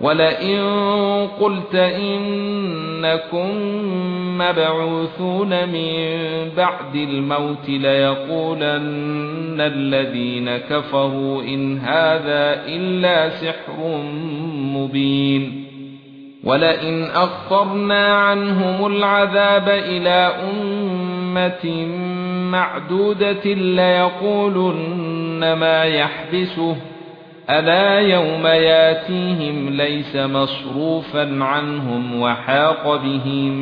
ولئن قلت انكم مبعوثون من بعد الموت ليقولن الذين كفروا ان هذا الا سحر مبين ولئن اخرنا عنهم العذاب إلى امه معدوده ليقولن ما يحبسه ألا يوم ياتيهم ليس مصروفا عنهم وحاق بهم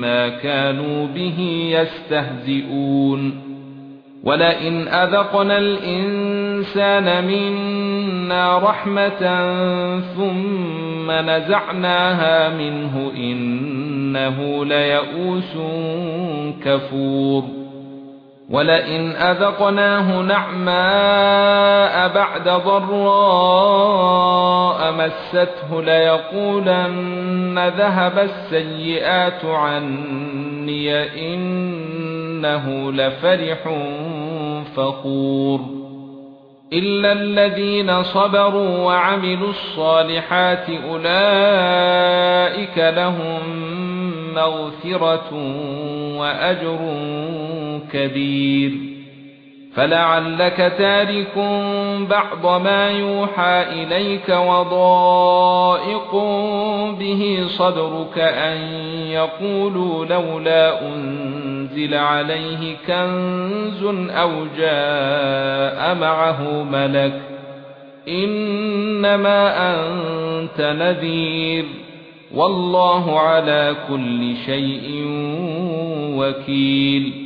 ما كانوا به يستهزئون. ولئن أذقنا الإنسان منا رحمة ثم نزعناها منه إنه ليئوس كفور. ولئن اذقناه نعماء بعد ضراء مسته ليقولن ذهب السيئات عني انه لفرح فخور الا الذين صبروا وعملوا الصالحات اولئك لهم مغفرة واجر كبير. فلعلك تارك بعض ما يوحى إليك وضائق به صدرك أن يقولوا لولا أنزل عليه كنز أو جاء معه ملك. إنما أنت نذير. والله على كل شيء وكيل.